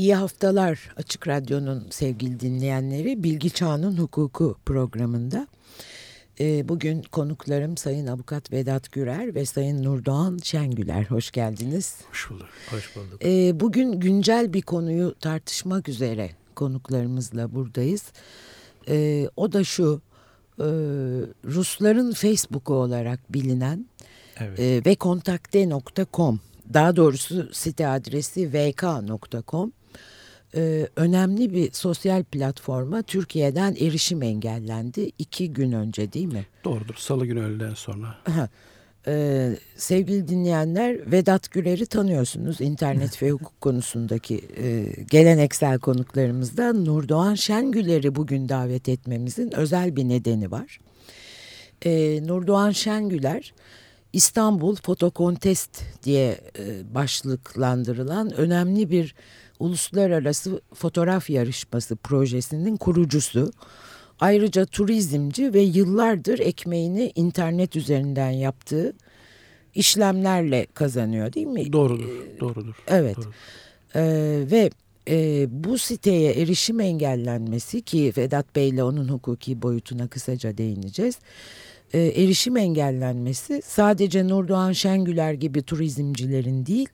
İyi haftalar Açık Radyo'nun sevgili dinleyenleri Bilgi Çağının Hukuku programında. Ee, bugün konuklarım Sayın Avukat Vedat Gürer ve Sayın Nurdoğan Şengüler. Hoş geldiniz. Hoş bulduk. Hoş bulduk. Ee, bugün güncel bir konuyu tartışmak üzere konuklarımızla buradayız. Ee, o da şu, e, Rusların Facebook'u olarak bilinen evet. e, ve kontakte.com daha doğrusu site adresi vk.com e, önemli bir sosyal platforma Türkiye'den erişim engellendi iki gün önce değil mi? Doğrudur. Salı günü öğleden sonra. Ee, sevgili dinleyenler Vedat Güler'i tanıyorsunuz internet ve hukuk konusundaki e, geleneksel konuklarımızdan Nurdoğan Şengüler'i bugün davet etmemizin özel bir nedeni var. Ee, Nurdoğan Şengüler İstanbul Foto Contest diye e, başlıklandırılan önemli bir uluslararası fotoğraf yarışması projesinin kurucusu. Ayrıca turizmci ve yıllardır ekmeğini internet üzerinden yaptığı işlemlerle kazanıyor değil mi? Doğrudur, doğrudur. Evet. Doğrudur. Ee, ve e, bu siteye erişim engellenmesi ki Vedat Bey ile onun hukuki boyutuna kısaca değineceğiz. Ee, erişim engellenmesi sadece Nurdoğan Şengüler gibi turizmcilerin değil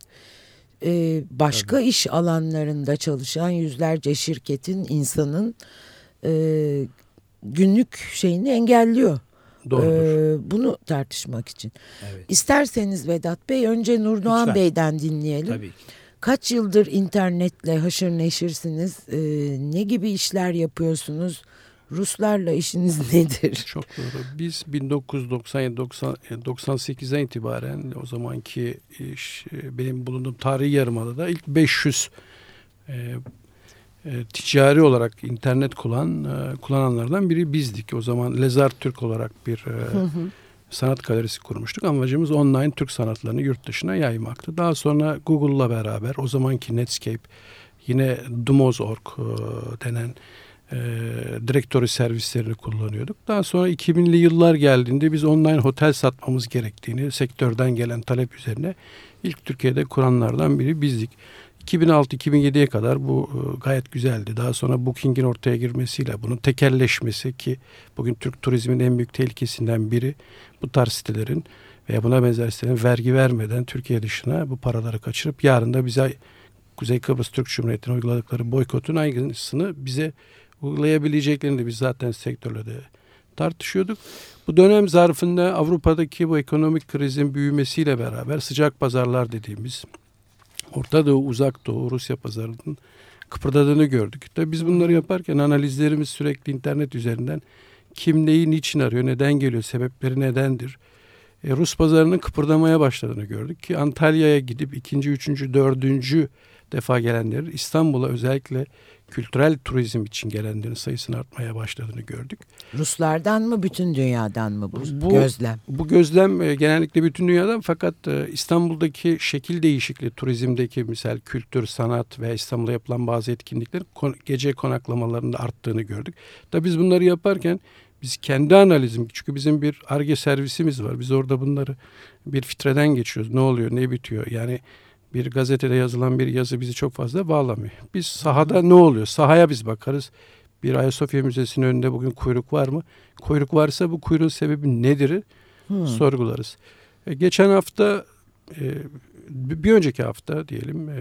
e, başka Tabii. iş alanlarında çalışan yüzlerce şirketin insanın e, günlük şeyini engelliyor. Doğrudur. Ee, bunu tartışmak için. Evet. İsterseniz Vedat Bey önce Nurdoğan Lütfen. Bey'den dinleyelim. Tabii ki. Kaç yıldır internetle haşır neşirsiniz? Ee, ne gibi işler yapıyorsunuz? Ruslarla işiniz nedir? Çok doğru. Biz 1997-98'den itibaren o zamanki iş, e, benim bulunduğum tarihi yarımadada ilk 500 e, e, ticari olarak internet kullanan e, kullananlardan biri bizdik. O zaman Lezar Türk olarak bir e, hı hı. sanat galerisi kurmuştuk. Amacımız online Türk sanatlarını yurt dışına yaymaktı. Daha sonra Google'la beraber o zamanki Netscape yine Dumoz.org e, denen e, direktörü servislerini kullanıyorduk. Daha sonra 2000'li yıllar geldiğinde biz online otel satmamız gerektiğini sektörden gelen talep üzerine ilk Türkiye'de kuranlardan biri bizdik. 2006-2007'ye kadar bu e, gayet güzeldi. Daha sonra Booking'in ortaya girmesiyle bunun tekelleşmesi ki bugün Türk turizmin en büyük tehlikesinden biri bu tarz sitelerin veya buna benzer sitelerin vergi vermeden Türkiye dışına bu paraları kaçırıp yarın da bize Kuzey Kıbrıs Türk Cumhuriyeti'ne uyguladıkları boykotun aynısını bize uygulayabileceklerini de biz zaten sektörle de tartışıyorduk. Bu dönem zarfında Avrupa'daki bu ekonomik krizin büyümesiyle beraber sıcak pazarlar dediğimiz Orta Doğu, Uzak Doğu, Rusya pazarının kıpırdadığını gördük. Tabii biz bunları yaparken analizlerimiz sürekli internet üzerinden kim neyi niçin arıyor, neden geliyor, sebepleri nedendir. E, Rus pazarının kıpırdamaya başladığını gördük ki Antalya'ya gidip ikinci, üçüncü, dördüncü defa gelenlerin İstanbul'a özellikle kültürel turizm için gelenlerin sayısının artmaya başladığını gördük. Ruslardan mı bütün dünyadan mı bu, bu gözlem? Bu gözlem e, genellikle bütün dünyadan fakat e, İstanbul'daki şekil değişikliği turizmdeki misal kültür, sanat ve İstanbul'da yapılan bazı etkinliklerin gece konaklamalarında arttığını gördük. Tabii biz bunları yaparken biz kendi analizim çünkü bizim bir ARGE servisimiz var. Biz orada bunları bir fitreden geçiyoruz. Ne oluyor, ne bitiyor? Yani bir gazetede yazılan bir yazı bizi çok fazla bağlamıyor. Biz sahada ne oluyor? Sahaya biz bakarız. Bir Ayasofya Müzesi'nin önünde bugün kuyruk var mı? Kuyruk varsa bu kuyruğun sebebi nedir? Hmm. Sorgularız. E, geçen hafta e, bir önceki hafta diyelim e,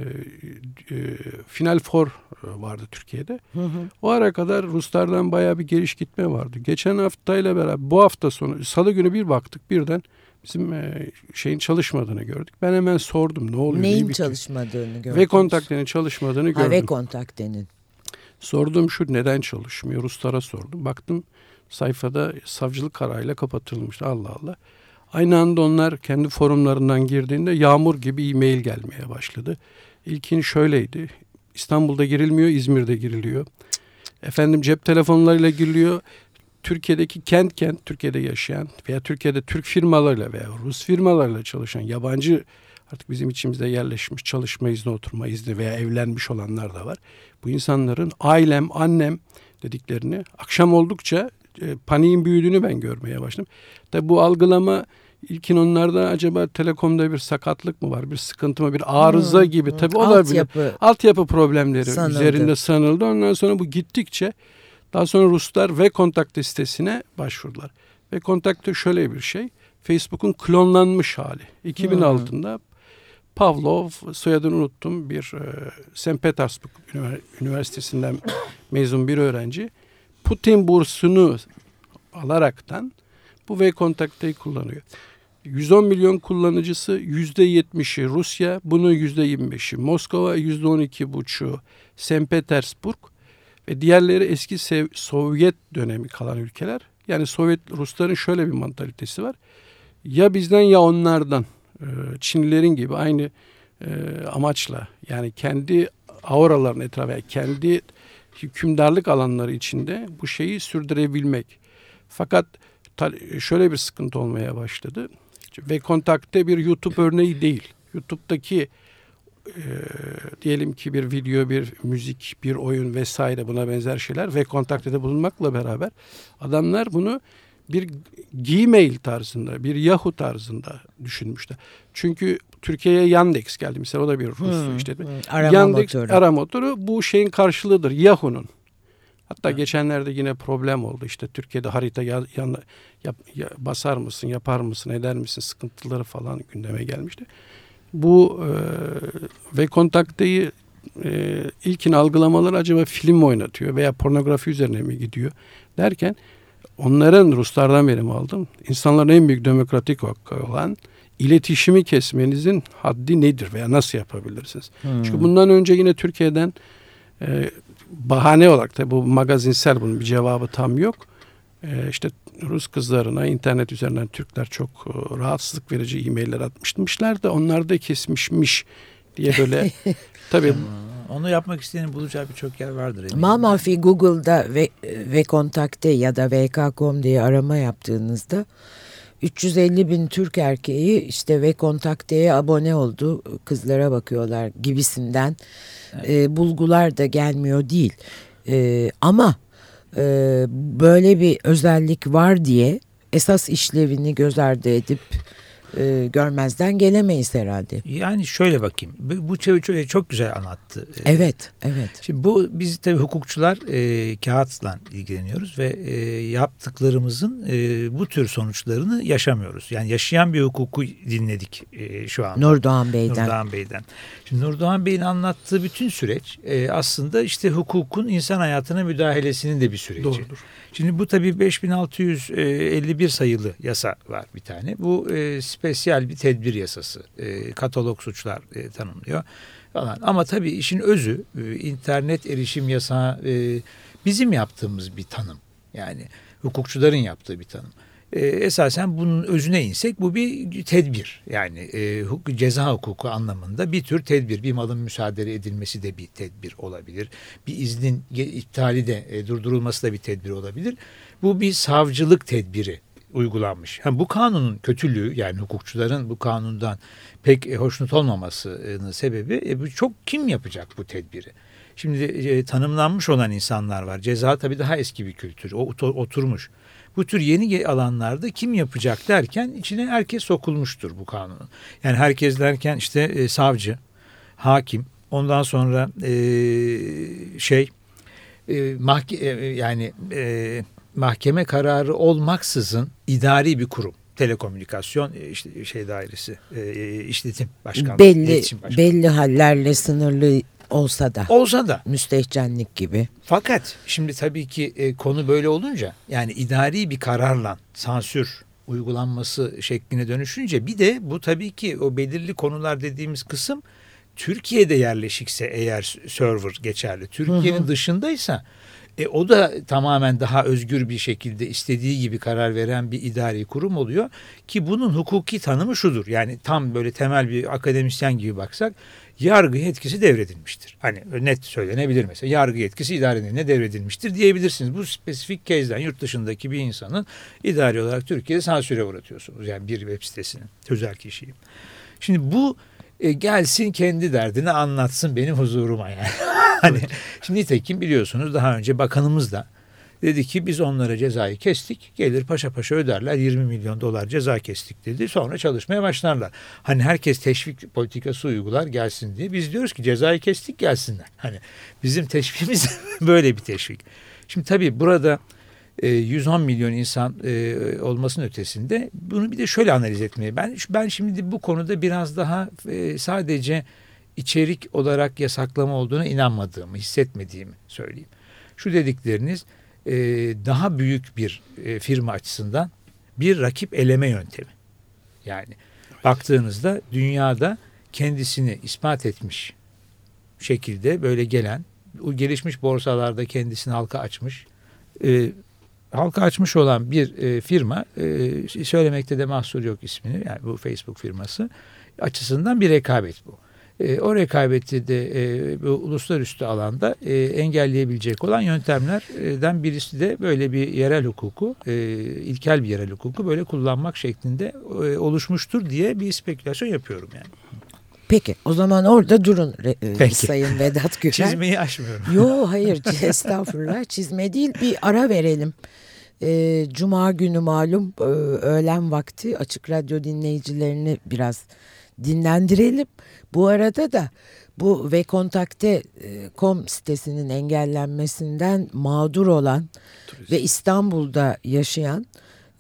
e, Final Four vardı Türkiye'de. Hı hı. O ara kadar Ruslardan bayağı bir geliş gitme vardı. Geçen haftayla beraber bu hafta sonu salı günü bir baktık birden bizim e, şeyin çalışmadığını gördük. Ben hemen sordum ne oluyor? Neyin çalışmadığını gördünüz? Ve kontaktenin çalışmadığını gördüm. Ha, ve kontaktenin. Sordum şu neden çalışmıyor? Ruslara sordum. Baktım sayfada savcılık kararıyla kapatılmış. Allah Allah. Aynı anda onlar kendi forumlarından girdiğinde yağmur gibi e-mail gelmeye başladı. İlkin şöyleydi. İstanbul'da girilmiyor, İzmir'de giriliyor. Efendim cep telefonlarıyla giriliyor. Türkiye'deki kent kent Türkiye'de yaşayan veya Türkiye'de Türk firmalarıyla veya Rus firmalarla çalışan yabancı artık bizim içimizde yerleşmiş çalışma izni, oturma izni veya evlenmiş olanlar da var. Bu insanların ailem, annem dediklerini akşam oldukça e, paniğin büyüdüğünü ben görmeye başladım. Tabi bu algılama İlkin onlarda acaba telekomda bir sakatlık mı var, bir sıkıntı mı, bir arıza hmm, gibi tabii olabilir. Altyapı, Altyapı problemleri sanıldı. üzerinde sanıldı. Ondan sonra bu gittikçe daha sonra Ruslar ve kontakte sitesine başvurdular. Ve kontakte şöyle bir şey. Facebook'un klonlanmış hali. 2006'da hmm. Pavlov soyadını unuttum bir e, St. Petersburg Üniversitesi'nden mezun bir öğrenci Putin bursunu alaraktan bu V-Contact'ı kullanıyor. 110 milyon kullanıcısı %70'i Rusya, bunun %25'i Moskova, %12,5'u St. Petersburg ve diğerleri eski Sovyet dönemi kalan ülkeler. Yani Sovyet Rusların şöyle bir mantalitesi var. Ya bizden ya onlardan. Ee, Çinlilerin gibi aynı e, amaçla yani kendi auraların etrafı, kendi hükümdarlık alanları içinde bu şeyi sürdürebilmek. Fakat şöyle bir sıkıntı olmaya başladı. Ve kontakte bir YouTube örneği değil. YouTube'daki e, diyelim ki bir video, bir müzik, bir oyun vesaire buna benzer şeyler ve kontakte bulunmakla beraber adamlar bunu bir Gmail tarzında, bir Yahoo tarzında düşünmüşler. Çünkü Türkiye'ye Yandex geldi mesela o da bir Rus hmm, işletme. Hmm, arama Yandex motoru. arama motoru bu şeyin karşılığıdır Yahoo'nun. Hatta evet. geçenlerde yine problem oldu. İşte Türkiye'de harita ya, ya, yap, ya, basar mısın, yapar mısın, eder misin sıkıntıları falan gündeme gelmişti. Bu e, ve kontakteyi e, ilkin algılamaları acaba film mi oynatıyor veya pornografi üzerine mi gidiyor derken onların Ruslardan benim aldım. İnsanların en büyük demokratik hakkı olan iletişimi kesmenizin haddi nedir veya nasıl yapabilirsiniz? Hmm. Çünkü bundan önce yine Türkiye'den e, bahane olarak da bu magazinsel bunun bir cevabı tam yok. E, işte Rus kızlarına internet üzerinden Türkler çok e, rahatsızlık verici e-mailler atmışlar da onlar da kesmişmiş diye böyle tabii onu yapmak isteyenin bulacağı birçok yer vardır. Eminim. Mamafi Google'da ve, ve kontakte ya da vk.com diye arama yaptığınızda 350 bin Türk erkeği işte ve kontakteye abone oldu kızlara bakıyorlar gibisinden evet. e, bulgular da gelmiyor değil. E, ama böyle bir özellik var diye esas işlevini göz ardı edip e, görmezden gelemeyiz herhalde. Yani şöyle bakayım. Bu çok, çok güzel anlattı. E, evet, evet. Şimdi bu biz tabii hukukçular e, kağıtla ilgileniyoruz ve e, yaptıklarımızın e, bu tür sonuçlarını yaşamıyoruz. Yani yaşayan bir hukuku dinledik e, şu an. Nurdoğan Bey'den. Nurdoğan Bey'den. Şimdi Nurdoğan Bey'in anlattığı bütün süreç e, aslında işte hukukun insan hayatına müdahalesinin de bir süreci. Doğrudur. Şimdi bu tabii 5651 sayılı yasa var bir tane. Bu e, spesiyel bir tedbir yasası. E, katalog suçlar e, tanımlıyor falan. Ama tabii işin özü e, internet erişim yasağı e, bizim yaptığımız bir tanım. Yani hukukçuların yaptığı bir tanım e, esasen bunun özüne insek bu bir tedbir. Yani e, ceza hukuku anlamında bir tür tedbir. Bir malın müsaade edilmesi de bir tedbir olabilir. Bir iznin iptali de e, durdurulması da bir tedbir olabilir. Bu bir savcılık tedbiri uygulanmış. Yani bu kanunun kötülüğü yani hukukçuların bu kanundan pek e, hoşnut olmamasının sebebi e, çok kim yapacak bu tedbiri? Şimdi e, tanımlanmış olan insanlar var. Ceza tabii daha eski bir kültür. O oturmuş bu tür yeni alanlarda kim yapacak derken içine herkes sokulmuştur bu kanunun. Yani herkes derken işte e, savcı, hakim, ondan sonra e, şey e, mahke, e, yani e, mahkeme kararı olmaksızın idari bir kurum telekomünikasyon e, işte şey dairesi e, işletim başkanlığı belli başkanlığı. belli hallerle sınırlı Olsa da. Olsa da. Müstehcenlik gibi. Fakat şimdi tabii ki e, konu böyle olunca yani idari bir kararla sansür uygulanması şekline dönüşünce bir de bu tabii ki o belirli konular dediğimiz kısım Türkiye'de yerleşikse eğer server geçerli. Türkiye'nin dışındaysa e, o da tamamen daha özgür bir şekilde istediği gibi karar veren bir idari kurum oluyor ki bunun hukuki tanımı şudur. Yani tam böyle temel bir akademisyen gibi baksak yargı yetkisi devredilmiştir. Hani net söylenebilir mesela yargı yetkisi idarelerine devredilmiştir diyebilirsiniz. Bu spesifik kezden yurt dışındaki bir insanın idari olarak Türkiye'de sansüre uğratıyorsunuz. Yani bir web sitesinin özel kişiyi. Şimdi bu e, gelsin kendi derdini anlatsın benim huzuruma yani. hani şimdi nitekim biliyorsunuz daha önce bakanımız da Dedi ki biz onlara cezayı kestik. Gelir paşa paşa öderler 20 milyon dolar ceza kestik dedi. Sonra çalışmaya başlarlar. Hani herkes teşvik politikası uygular gelsin diye. Biz diyoruz ki cezayı kestik gelsinler. Hani bizim teşvikimiz böyle bir teşvik. Şimdi tabii burada 110 e, milyon insan e, olmasının ötesinde bunu bir de şöyle analiz etmeye ben ben şimdi bu konuda biraz daha e, sadece içerik olarak yasaklama olduğuna inanmadığımı hissetmediğimi söyleyeyim. Şu dedikleriniz daha büyük bir firma açısından bir rakip eleme yöntemi. Yani baktığınızda dünyada kendisini ispat etmiş şekilde böyle gelen gelişmiş borsalarda kendisini halka açmış halka açmış olan bir e, firma e, söylemekte de mahsur yok ismini yani bu Facebook firması açısından bir rekabet bu. E, o rekabeti de e, bu uluslararası alanda e, engelleyebilecek olan yöntemlerden birisi de böyle bir yerel hukuku, e, ilkel bir yerel hukuku böyle kullanmak şeklinde e, oluşmuştur diye bir spekülasyon yapıyorum yani. Peki o zaman orada durun e, Peki. Sayın Vedat Güler. Çizmeyi aşmıyorum. Yo hayır estağfurullah çizme değil bir ara verelim. E, Cuma günü malum e, öğlen vakti açık radyo dinleyicilerini biraz dinlendirelim. Bu arada da bu ve kontakte.com sitesinin engellenmesinden mağdur olan Turizm. ve İstanbul'da yaşayan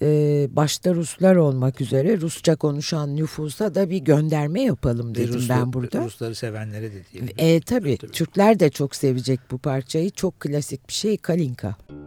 e, başta Ruslar olmak üzere Rusça konuşan nüfusa da bir gönderme yapalım dedim Ruslu, ben burada. Rusları sevenlere de diyelim. E, tabii, tabii Türkler de çok sevecek bu parçayı. Çok klasik bir şey Kalinka. Kalinka.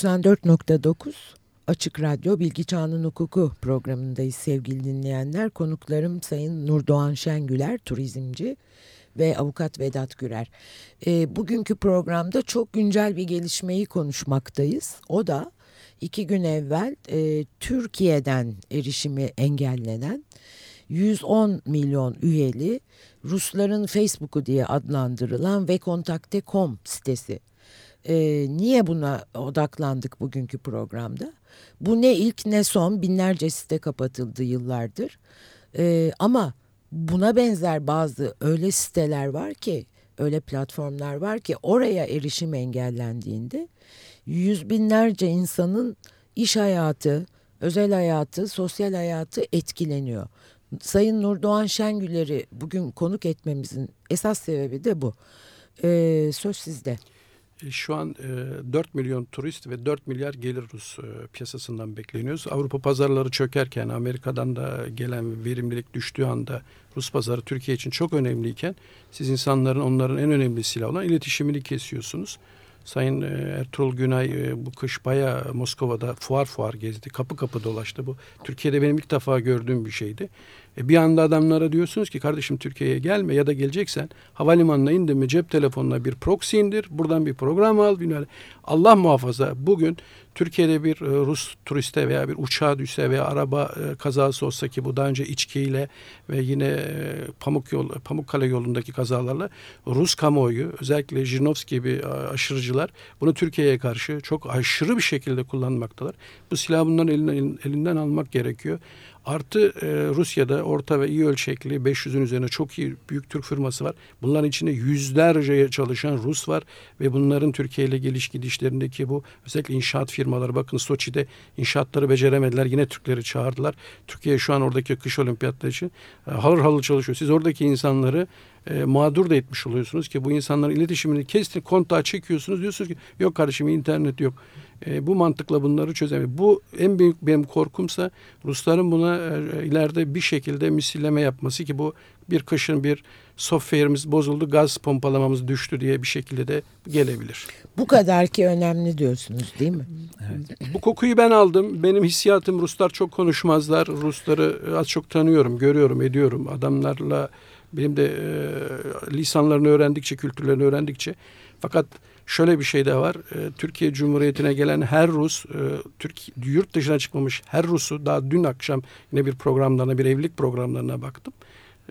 94.9 Açık Radyo Bilgi Çağının Hukuku programındayız sevgili dinleyenler. Konuklarım Sayın Nurdoğan Şengüler, turizmci ve avukat Vedat Gürer. E, bugünkü programda çok güncel bir gelişmeyi konuşmaktayız. O da iki gün evvel e, Türkiye'den erişimi engellenen 110 milyon üyeli Rusların Facebook'u diye adlandırılan Vekontakte.com sitesi e, niye buna odaklandık bugünkü programda? Bu ne ilk ne son binlerce site kapatıldı yıllardır. E, ama buna benzer bazı öyle siteler var ki öyle platformlar var ki oraya erişim engellendiğinde yüz binlerce insanın iş hayatı, özel hayatı, sosyal hayatı etkileniyor. Sayın Nurdoğan Şengüler'i bugün konuk etmemizin esas sebebi de bu. Ee, söz sizde. E, şu an e, 4 milyon turist ve 4 milyar gelir Rus e, piyasasından bekleniyoruz. Avrupa pazarları çökerken Amerika'dan da gelen verimlilik düştüğü anda Rus pazarı Türkiye için çok önemliyken siz insanların onların en önemli silahı olan iletişimini kesiyorsunuz. Sayın e, Ertuğrul Günay e, bu kış bayağı Moskova'da fuar fuar gezdi. Kapı kapı dolaştı. Bu Türkiye'de benim ilk defa gördüğüm bir şeydi. E bir anda adamlara diyorsunuz ki kardeşim Türkiye'ye gelme ya da geleceksen havalimanına indin mi cep telefonuna bir proxy indir. Buradan bir program al. Bilmem. Allah muhafaza bugün Türkiye'de bir e, Rus turiste veya bir uçağa düşse veya araba e, kazası olsa ki bu daha önce içkiyle ve yine e, Pamuk yol, Pamukkale yolundaki kazalarla Rus kamuoyu özellikle Jirinovski gibi aşırıcılar bunu Türkiye'ye karşı çok aşırı bir şekilde kullanmaktalar. Bu silahı bunların elinden, elinden almak gerekiyor. Artı e, Rusya'da orta ve iyi ölçekli 500'ün üzerine çok iyi büyük Türk firması var. Bunların içinde yüzlerce çalışan Rus var ve bunların Türkiye ile geliş gidişlerindeki bu özellikle inşaat firmaları bakın Soçi'de inşaatları beceremediler. Yine Türkleri çağırdılar. Türkiye şu an oradaki kış olimpiyatları için e, halır halır çalışıyor. Siz oradaki insanları e, mağdur da etmiş oluyorsunuz ki bu insanların iletişimini kestin kontağı çekiyorsunuz diyorsunuz ki yok kardeşim internet yok. E, bu mantıkla bunları çözemiyor. Bu en büyük benim korkumsa Rusların buna e, ileride bir şekilde misilleme yapması ki bu bir kışın bir software'imiz bozuldu, gaz pompalamamız düştü diye bir şekilde de gelebilir. Bu kadar ki önemli diyorsunuz değil mi? Evet. Bu kokuyu ben aldım. Benim hissiyatım Ruslar çok konuşmazlar. Rusları az çok tanıyorum, görüyorum, ediyorum. Adamlarla benim de e, lisanlarını öğrendikçe, kültürlerini öğrendikçe. Fakat şöyle bir şey de var. E, Türkiye Cumhuriyeti'ne gelen her Rus, e, Türk yurt dışına çıkmamış her Rus'u daha dün akşam yine bir programlarına, bir evlilik programlarına baktım.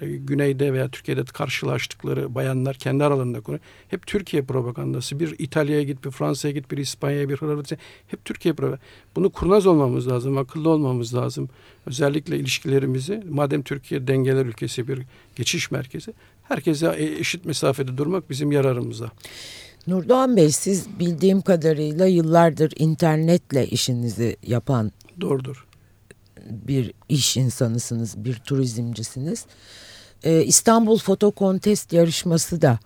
E, güneyde veya Türkiye'de karşılaştıkları bayanlar kendi aralarında konu. Hep Türkiye propagandası. Bir İtalya'ya git, bir Fransa'ya git, bir İspanya'ya, bir Hırvatisya. Hep Türkiye propagandası. Bunu kurnaz olmamız lazım, akıllı olmamız lazım. Özellikle ilişkilerimizi, madem Türkiye dengeler ülkesi bir geçiş merkezi, herkese eşit mesafede durmak bizim yararımıza. Nurdoğan Bey siz bildiğim kadarıyla yıllardır internetle işinizi yapan Doğrudur. bir iş insanısınız, bir turizmcisiniz. Ee, İstanbul Foto Contest yarışması da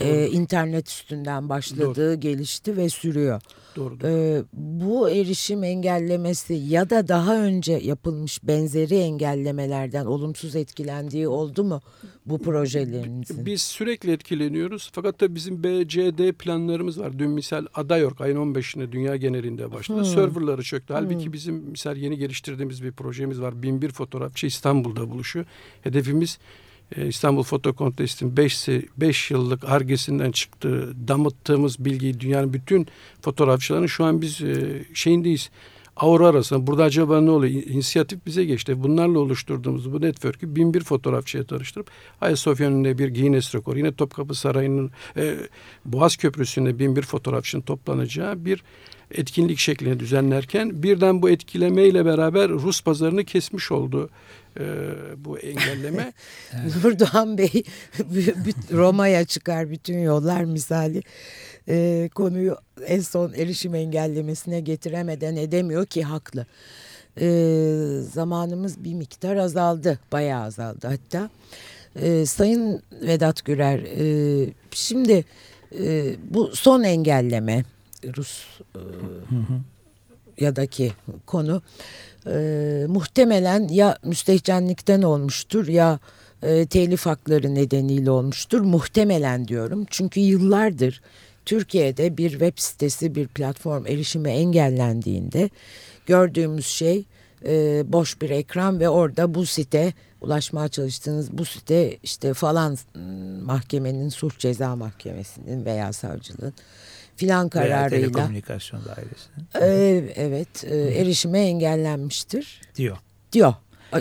e, internet üstünden başladı, Doğru. gelişti ve sürüyor. Doğru. Ee, bu erişim engellemesi ya da daha önce yapılmış benzeri engellemelerden olumsuz etkilendiği oldu mu bu projelerinizin? Biz sürekli etkileniyoruz. Fakat da bizim BCD planlarımız var. Dün misal Adayork ayın 15'inde dünya genelinde başladı. Hmm. Serverları çöktü. Halbuki hmm. bizim misal yeni geliştirdiğimiz bir projemiz var. 1001 fotoğrafçı İstanbul'da buluşuyor. Hedefimiz e, İstanbul Foto Contest'in 5 yıllık argesinden çıktığı, damıttığımız bilgiyi dünyanın bütün fotoğrafçılarının şu an biz e, şeyindeyiz. Aura arasında burada acaba ne oluyor? İnisiyatif bize geçti. Bunlarla oluşturduğumuz bu network'ü bin bir fotoğrafçıya tanıştırıp Ayasofya önünde bir Guinness rekoru, yine Topkapı Sarayı'nın e, Boğaz Köprüsü'nde bin bir fotoğrafçının toplanacağı bir etkinlik şeklinde düzenlerken birden bu etkilemeyle beraber Rus pazarını kesmiş oldu e, bu engelleme. Nurdoğan Bey Roma'ya çıkar bütün yollar misali e, konuyu en son erişim engellemesine getiremeden edemiyor ki haklı. E, zamanımız bir miktar azaldı bayağı azaldı hatta. E, Sayın Vedat Gürer e, şimdi e, bu son engelleme Rus e, ya daki konu e, muhtemelen ya müstehcenlikten olmuştur ya e, telif hakları nedeniyle olmuştur. Muhtemelen diyorum çünkü yıllardır Türkiye'de bir web sitesi bir platform erişimi engellendiğinde gördüğümüz şey e, boş bir ekran ve orada bu site ulaşmaya çalıştığınız bu site işte falan ıı, mahkemenin suç ceza mahkemesinin veya savcılığın filan kararıyla. Veya telekomünikasyon dairesinin. E, evet e, erişime engellenmiştir. Diyor. Diyor.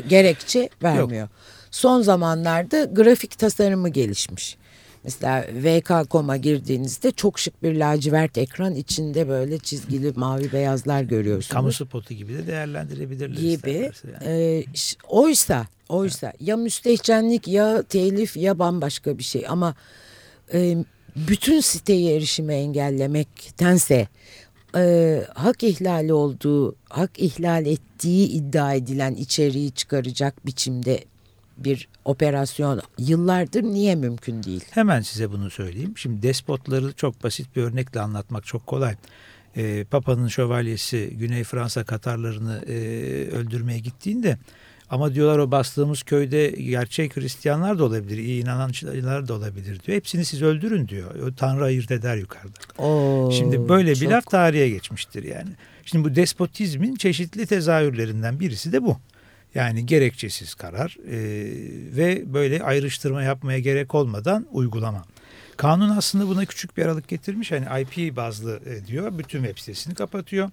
Gerekçe vermiyor. Yok. Son zamanlarda grafik tasarımı gelişmiş. Mesela VK.com'a girdiğinizde çok şık bir lacivert ekran içinde böyle çizgili mavi beyazlar görüyorsunuz. Kamu spotu gibi de değerlendirebilirler. Gibi. Yani. E, oysa oysa evet. ya müstehcenlik ya telif ya bambaşka bir şey ama e, bütün siteye erişime engellemektense e, hak ihlali olduğu, hak ihlal ettiği iddia edilen içeriği çıkaracak biçimde bir operasyon yıllardır niye mümkün değil? Hemen size bunu söyleyeyim. Şimdi despotları çok basit bir örnekle anlatmak çok kolay. E, Papa'nın şövalyesi Güney Fransa Katarlarını e, öldürmeye gittiğinde ama diyorlar o bastığımız köyde gerçek Hristiyanlar da olabilir, iyi inananlar da olabilir diyor. Hepsini siz öldürün diyor. O Tanrı ayırt eder yukarıda. Oo, Şimdi böyle çok... bir laf tarihe geçmiştir yani. Şimdi bu despotizmin çeşitli tezahürlerinden birisi de bu. Yani gerekçesiz karar e, ve böyle ayrıştırma yapmaya gerek olmadan uygulama. Kanun aslında buna küçük bir aralık getirmiş. Hani IP bazlı e, diyor. Bütün web sitesini kapatıyor.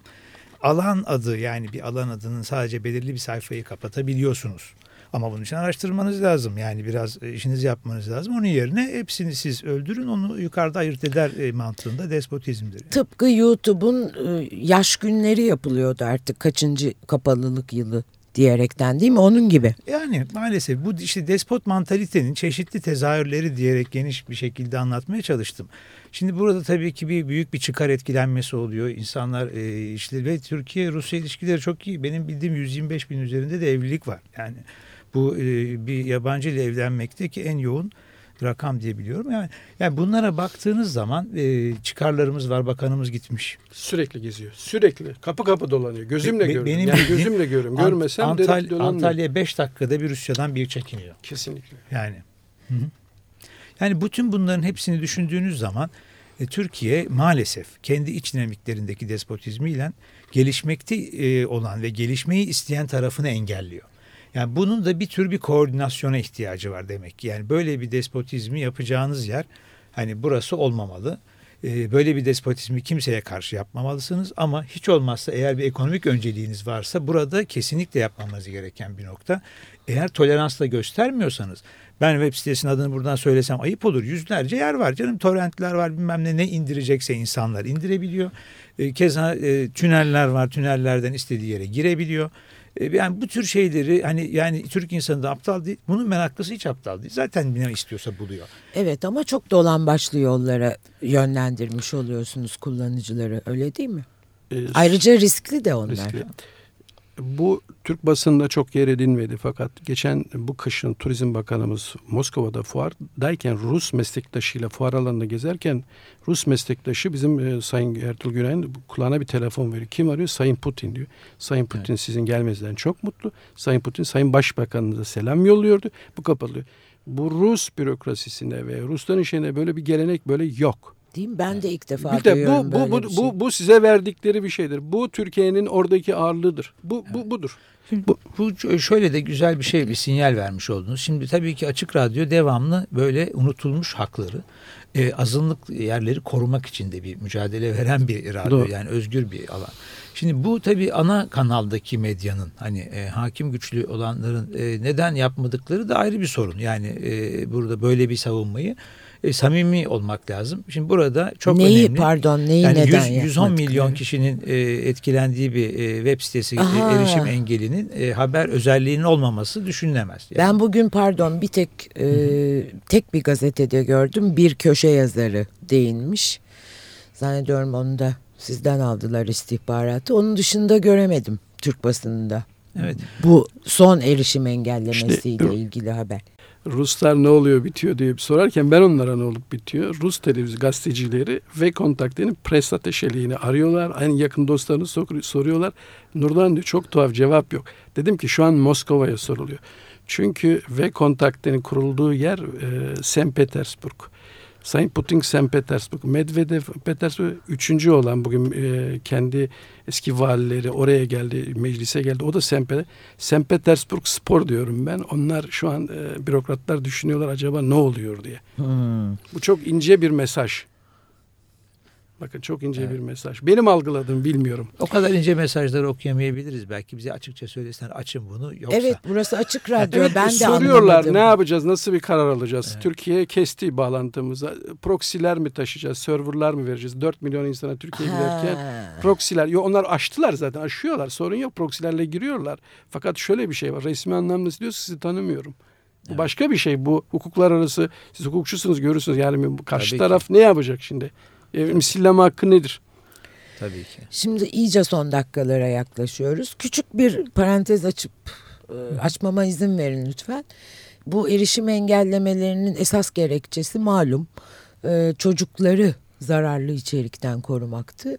Alan adı yani bir alan adının sadece belirli bir sayfayı kapatabiliyorsunuz. Ama bunun için araştırmanız lazım. Yani biraz e, işinizi yapmanız lazım. Onun yerine hepsini siz öldürün onu yukarıda ayırt eder e, mantığında despotizmdir. Yani. Tıpkı YouTube'un e, yaş günleri yapılıyordu artık kaçıncı kapalılık yılı diyerekten değil mi? Onun gibi. Yani maalesef bu işte despot mantalitenin çeşitli tezahürleri diyerek geniş bir şekilde anlatmaya çalıştım. Şimdi burada tabii ki bir büyük bir çıkar etkilenmesi oluyor. İnsanlar e, işte ve Türkiye-Rusya ilişkileri çok iyi. Benim bildiğim 125 bin üzerinde de evlilik var. Yani bu e, bir yabancı ile evlenmekteki en yoğun rakam diye biliyorum. Yani, yani bunlara baktığınız zaman e, çıkarlarımız var. Bakanımız gitmiş. Sürekli geziyor. Sürekli. Kapı kapı dolanıyor. Gözümle Be, görüyorum. Benim yani gözümle görüyorum. Görmesem Ant Antalya, Antalya 5 dakikada bir Rusya'dan bir çekiniyor. Kesinlikle. Yani. Hı hı. Yani bütün bunların hepsini düşündüğünüz zaman e, Türkiye maalesef kendi iç dinamiklerindeki despotizmiyle gelişmekte e, olan ve gelişmeyi isteyen tarafını engelliyor. Yani bunun da bir tür bir koordinasyona ihtiyacı var demek ki. Yani böyle bir despotizmi yapacağınız yer hani burası olmamalı. Ee, böyle bir despotizmi kimseye karşı yapmamalısınız ama hiç olmazsa eğer bir ekonomik önceliğiniz varsa burada kesinlikle yapmamanız gereken bir nokta. Eğer toleransla göstermiyorsanız ben web sitesinin adını buradan söylesem ayıp olur. Yüzlerce yer var canım torrentler var bilmem ne ne indirecekse insanlar indirebiliyor. Ee, keza e, tüneller var tünellerden istediği yere girebiliyor. E, yani bu tür şeyleri hani yani Türk insanı da aptal değil. Bunun meraklısı hiç aptal değil. Zaten ne istiyorsa buluyor. Evet ama çok dolan başlı yollara yönlendirmiş oluyorsunuz kullanıcıları öyle değil mi? Ee, Ayrıca riskli de onlar. Riskli. Bu Türk basında çok yer edinmedi fakat geçen bu kışın Turizm Bakanımız Moskova'da fuardayken Rus meslektaşıyla fuar alanında gezerken Rus meslektaşı bizim e, Sayın Ertuğrul Günay'ın kulağına bir telefon veriyor. Kim arıyor? Sayın Putin diyor. Sayın Putin evet. sizin gelmenizden çok mutlu. Sayın Putin Sayın Başbakanınıza selam yolluyordu. Bu kapatılıyor. Bu Rus bürokrasisinde ve Rusların işine böyle bir gelenek böyle yok. Değil mi? Ben de ilk defa bir de bu bu bu, şey. bu bu size verdikleri bir şeydir. Bu Türkiye'nin oradaki ağırlığıdır. Bu evet. bu budur. Şimdi bu, bu şöyle de güzel bir şey bir sinyal vermiş oldunuz. Şimdi tabii ki Açık Radyo devamlı böyle unutulmuş hakları, e, azınlık yerleri korumak için de bir mücadele veren bir radyo. Doğru. Yani özgür bir alan. Şimdi bu tabii ana kanaldaki medyanın hani e, hakim güçlü olanların e, neden yapmadıkları da ayrı bir sorun. Yani e, burada böyle bir savunmayı e, samimi olmak lazım. Şimdi burada çok neyi, önemli. Pardon neyi yani neden 100, 110 milyon kişinin e, etkilendiği bir e, web sitesi e, Aha. erişim engelinin e, haber özelliğinin olmaması düşünülemez. Yani. Ben bugün pardon bir tek e, tek bir gazetede gördüm bir köşe yazarı değinmiş. Zannediyorum onu da sizden aldılar istihbaratı. Onun dışında göremedim Türk basınında. Evet. Bu son erişim engellemesiyle işte, ilgili haber. Ruslar ne oluyor bitiyor diye sorarken ben onlara ne olup bitiyor. Rus televizyon gazetecileri ve kontaktenin pres ateşeliğini arıyorlar. En yakın dostlarını soruyorlar. Nurdan diyor çok tuhaf cevap yok. Dedim ki şu an Moskova'ya soruluyor. Çünkü ve kontaktenin kurulduğu yer e, St. Petersburg. Sayın Putin St. Petersburg, Medvedev Petersburg üçüncü olan bugün e, kendi eski valileri oraya geldi, meclise geldi. O da St. Petersburg, St. Petersburg spor diyorum ben. Onlar şu an e, bürokratlar düşünüyorlar acaba ne oluyor diye. Hmm. Bu çok ince bir mesaj. Bakın çok ince evet. bir mesaj. Benim algıladığım bilmiyorum. O kadar ince mesajları okuyamayabiliriz. Belki bize açıkça söylesen açın bunu. Yoksa... Evet burası açık radyo. evet, ben de Soruyorlar anlamadım. ne yapacağız? Nasıl bir karar alacağız? Evet. Türkiye kesti bağlantımıza. Proksiler mi taşıyacağız? Serverlar mı vereceğiz? 4 milyon insana Türkiye'ye giderken proksiler. Yok onlar aştılar zaten. Aşıyorlar. Sorun yok. Proksilerle giriyorlar. Fakat şöyle bir şey var. Resmi anlamda diyor sizi tanımıyorum. Evet. Başka bir şey bu. Hukuklar arası. Siz hukukçusunuz görürsünüz. Yani karşı Tabii taraf ki. ne yapacak şimdi? E, misilleme hakkı nedir? Tabii ki. Şimdi iyice son dakikalara yaklaşıyoruz. Küçük bir parantez açıp e, açmama izin verin lütfen. bu erişim engellemelerinin esas gerekçesi malum e, çocukları zararlı içerikten korumaktı.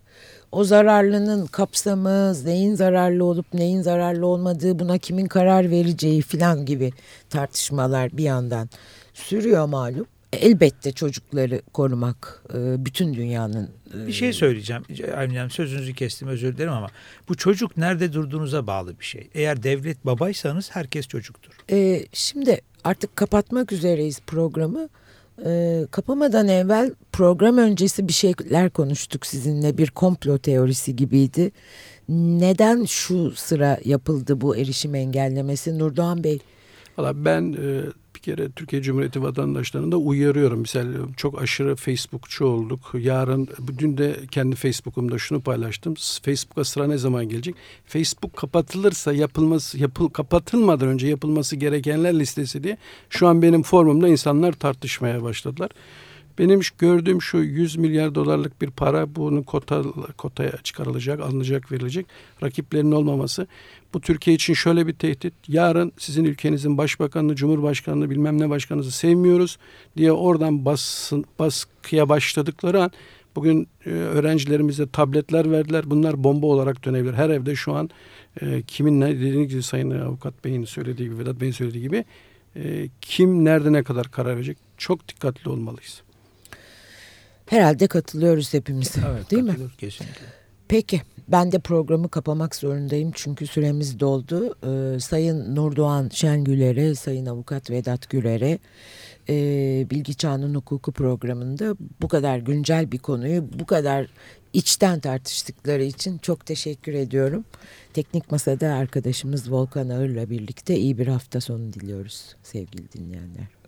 O zararlının kapsamı, neyin zararlı olup neyin zararlı olmadığı, buna kimin karar vereceği filan gibi tartışmalar bir yandan sürüyor malum. Elbette çocukları korumak e, bütün dünyanın... E, bir şey söyleyeceğim. Aynen sözünüzü kestim özür dilerim ama bu çocuk nerede durduğunuza bağlı bir şey. Eğer devlet babaysanız herkes çocuktur. E, şimdi artık kapatmak üzereyiz programı. E, kapamadan evvel program öncesi bir şeyler konuştuk sizinle. Bir komplo teorisi gibiydi. Neden şu sıra yapıldı bu erişim engellemesi Nurdoğan Bey? Valla ben e, bir kere Türkiye Cumhuriyeti vatandaşlarını da uyarıyorum. Mesela çok aşırı Facebookçu olduk. Yarın, dün de kendi Facebook'umda şunu paylaştım. Facebook'a sıra ne zaman gelecek? Facebook kapatılırsa yapılması, yapıl, kapatılmadan önce yapılması gerekenler listesi diye şu an benim formumda insanlar tartışmaya başladılar. Benim gördüğüm şu 100 milyar dolarlık bir para bunun kota, kotaya çıkarılacak, alınacak, verilecek. Rakiplerinin olmaması. Bu Türkiye için şöyle bir tehdit. Yarın sizin ülkenizin başbakanını, cumhurbaşkanını, bilmem ne başkanınızı sevmiyoruz diye oradan basın, baskıya başladıkları an bugün e, öğrencilerimize tabletler verdiler. Bunlar bomba olarak dönebilir. Her evde şu an e, kimin ne dediğini gibi Sayın Avukat Bey'in söylediği gibi, Vedat Bey'in söylediği gibi e, kim nerede ne kadar karar verecek çok dikkatli olmalıyız. Herhalde katılıyoruz hepimiz. Evet, değil mi? Kesinlikle. Peki ben de programı kapamak zorundayım çünkü süremiz doldu. Ee, Sayın Nurdoğan Şengüler'e, Sayın Avukat Vedat Güler'e e, Bilgi Çağının Hukuku programında bu kadar güncel bir konuyu bu kadar içten tartıştıkları için çok teşekkür ediyorum. Teknik Masa'da arkadaşımız Volkan Ağır'la birlikte iyi bir hafta sonu diliyoruz sevgili dinleyenler.